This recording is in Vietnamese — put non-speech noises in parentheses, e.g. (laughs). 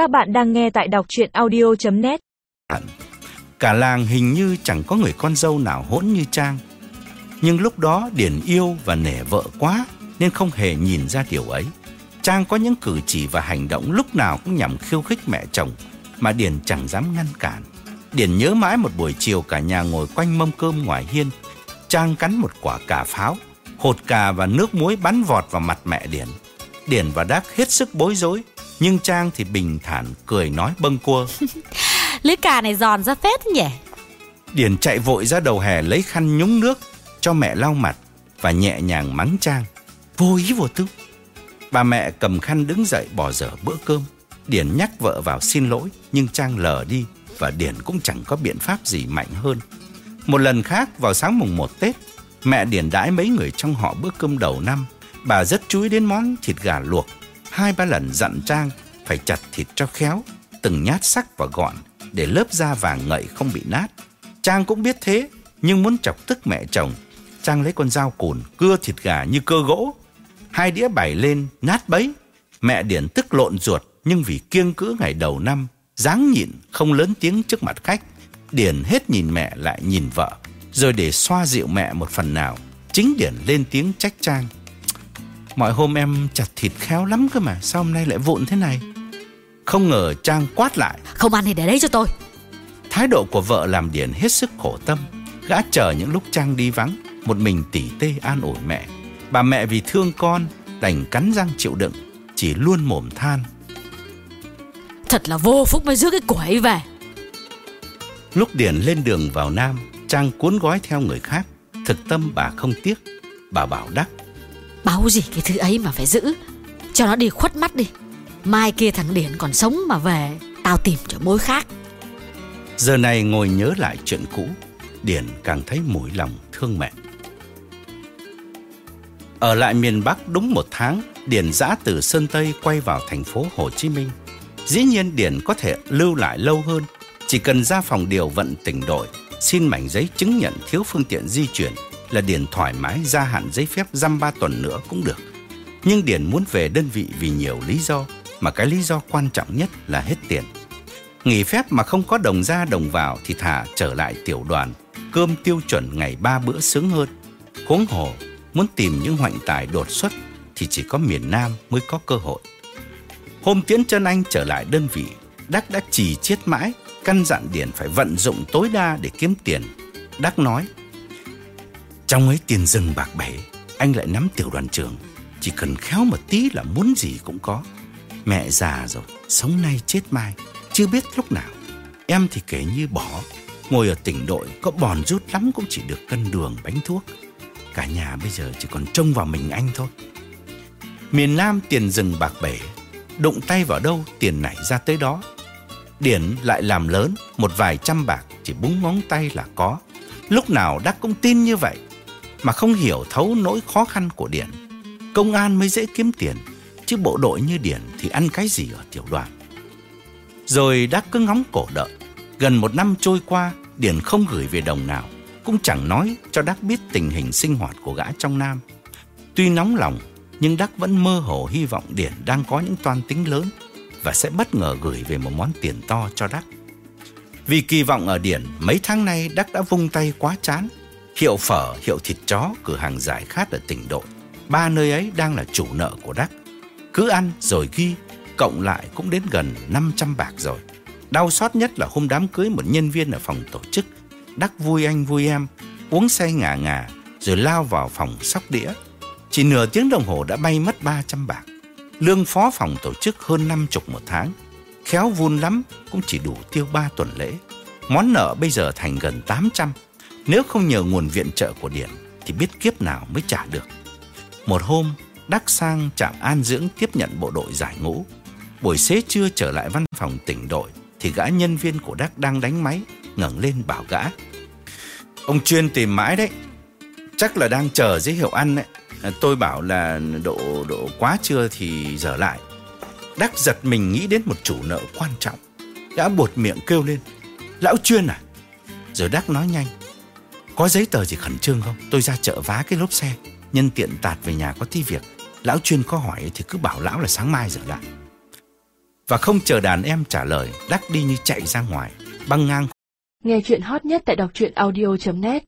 Các bạn đang nghe tại đọc chuyện audio.net Cả làng hình như chẳng có người con dâu nào hỗn như Trang. Nhưng lúc đó Điển yêu và nể vợ quá nên không hề nhìn ra điều ấy. Trang có những cử chỉ và hành động lúc nào cũng nhằm khiêu khích mẹ chồng mà Điển chẳng dám ngăn cản. Điển nhớ mãi một buổi chiều cả nhà ngồi quanh mâm cơm ngoài hiên. Trang cắn một quả cà pháo, hột cà và nước muối bắn vọt vào mặt mẹ Điển. Điển và Đắc hết sức bối rối, nhưng Trang thì bình thản cười nói bâng quơ. (laughs) Lưỡi cà này giòn ra phết nhỉ Điển chạy vội ra đầu hè lấy khăn nhúng nước cho mẹ lau mặt và nhẹ nhàng mắng Trang. Vô ý vô tư. Bà mẹ cầm khăn đứng dậy bỏ dở bữa cơm. Điển nhắc vợ vào xin lỗi nhưng Trang lờ đi và Điển cũng chẳng có biện pháp gì mạnh hơn. Một lần khác vào sáng mùng 1 Tết, mẹ Điển đãi mấy người trong họ bữa cơm đầu năm. Bà rất chú ý đến món thịt gà luộc. Hai ba lần dặn Trang phải chặt thịt cho khéo, từng nhát sắc và gọn để lớp da vàng ngậy không bị nát. Trang cũng biết thế, nhưng muốn chọc tức mẹ chồng, Trang lấy con dao cùn cưa thịt gà như cơ gỗ. Hai đĩa bày lên nát bấy. Mẹ Điển tức lộn ruột nhưng vì kiêng cữ ngày đầu năm, dáng nhịn không lớn tiếng trước mặt khách. Điển hết nhìn mẹ lại nhìn vợ, rồi để xoa dịu mẹ một phần nào, chính Điển lên tiếng trách Trang. Mọi hôm em chặt thịt khéo lắm cơ mà, sao hôm nay lại vụn thế này? Không ngờ Trang quát lại, Không ăn thì để đấy cho tôi Thái độ của vợ làm Điển hết sức khổ tâm. Gã chờ những lúc Trang đi vắng, một mình tỉ tê an ủi mẹ. Bà mẹ vì thương con, đành cắn răng chịu đựng, chỉ luôn mồm than. Thật là vô phúc mới rước cái của ấy về Lúc Điển lên đường vào Nam, Trang cuốn gói theo người khác. Thực tâm bà không tiếc. Bà bảo đắc, Báo gì cái thứ ấy mà phải giữ Cho nó đi khuất mắt đi Mai kia thằng Điển còn sống mà về Tao tìm cho mối khác giờ này ngồi nhớ lại chuyện cũ, Điển càng thấy mũi lòng thương mẹ. Ở lại miền Bắc đúng một tháng, Điển dã từ Sơn Tây quay vào thành phố Hồ Chí Minh. Dĩ nhiên Điển có thể lưu lại lâu hơn, chỉ cần ra phòng điều vận tỉnh đội, xin mảnh giấy chứng nhận thiếu phương tiện di chuyển là Điền thoải mái gia hạn giấy phép dăm ba tuần nữa cũng được. Nhưng Điền muốn về đơn vị vì nhiều lý do, mà cái lý do quan trọng nhất là hết tiền. Nghỉ phép mà không có đồng ra đồng vào thì thả trở lại tiểu đoàn, cơm tiêu chuẩn ngày ba bữa sướng hơn. Huống hồ, muốn tìm những hoạnh tài đột xuất thì chỉ có miền Nam mới có cơ hội. Hôm tiến chân anh trở lại đơn vị, Đắc đã chỉ chiết mãi, căn dặn Điền phải vận dụng tối đa để kiếm tiền. Đắc nói, trong ấy tiền rừng bạc bể, anh lại nắm tiểu đoàn trưởng. Chỉ cần khéo một tí là muốn gì cũng có. Mẹ già rồi, sống nay chết mai, chưa biết lúc nào. Em thì kể như bỏ, ngồi ở tỉnh đội có bòn rút lắm cũng chỉ được cân đường bánh thuốc. Cả nhà bây giờ chỉ còn trông vào mình anh thôi. Miền Nam tiền rừng bạc bể, đụng tay vào đâu tiền nảy ra tới đó. Điển lại làm lớn, một vài trăm bạc chỉ búng ngón tay là có. Lúc nào Đắc cũng tin như vậy, mà không hiểu thấu nỗi khó khăn của Điển. Công an mới dễ kiếm tiền, chứ bộ đội như Điển thì ăn cái gì ở tiểu đoàn. Rồi Đắc cứ ngóng cổ đợi. Gần một năm trôi qua, Điển không gửi về đồng nào, cũng chẳng nói cho Đắc biết tình hình sinh hoạt của gã trong Nam. Tuy nóng lòng, nhưng Đắc vẫn mơ hồ hy vọng Điển đang có những toan tính lớn và sẽ bất ngờ gửi về một món tiền to cho Đắc. Vì kỳ vọng ở Điển, mấy tháng nay Đắc đã vung tay quá chán. Hiệu phở, hiệu thịt chó, cửa hàng giải khát ở tỉnh đội. Ba nơi ấy đang là chủ nợ của Đắc. Cứ ăn rồi ghi, cộng lại cũng đến gần 500 bạc rồi. Đau xót nhất là hôm đám cưới một nhân viên ở phòng tổ chức. Đắc vui anh vui em, uống say ngà ngà, rồi lao vào phòng sóc đĩa. Chỉ nửa tiếng đồng hồ đã bay mất 300 bạc. Lương phó phòng tổ chức hơn 50 một tháng. Khéo vun lắm cũng chỉ đủ tiêu 3 tuần lễ. Món nợ bây giờ thành gần 800. Nếu không nhờ nguồn viện trợ của Điển thì biết kiếp nào mới trả được. Một hôm, Đắc sang trạm an dưỡng tiếp nhận bộ đội giải ngũ. Buổi xế trưa trở lại văn phòng tỉnh đội thì gã nhân viên của Đắc đang đánh máy, ngẩng lên bảo gã. Ông chuyên tìm mãi đấy. Chắc là đang chờ giới hiệu ăn đấy. Tôi bảo là độ độ quá trưa thì dở lại. Đắc giật mình nghĩ đến một chủ nợ quan trọng. Gã buột miệng kêu lên. Lão chuyên à? Rồi Đắc nói nhanh. Có giấy tờ gì khẩn trương không? Tôi ra chợ vá cái lốp xe. Nhân tiện tạt về nhà có tí việc. Lão chuyên có hỏi thì cứ bảo lão là sáng mai dở lại. Và không chờ đàn em trả lời, Đắc đi như chạy ra ngoài, băng ngang Nghe chuyện hot nhất tại đọc truyện audio.net